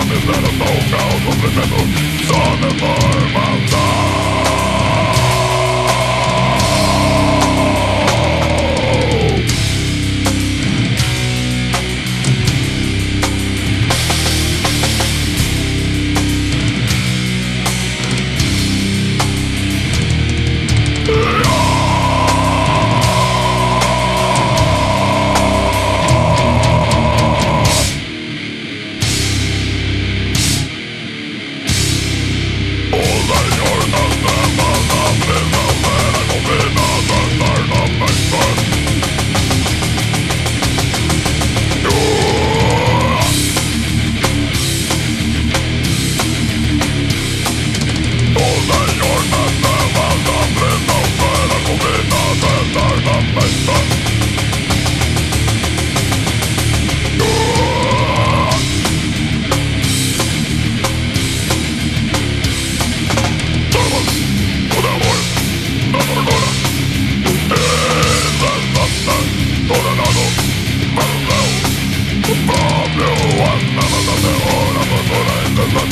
But is that a soul, now? Something that's a song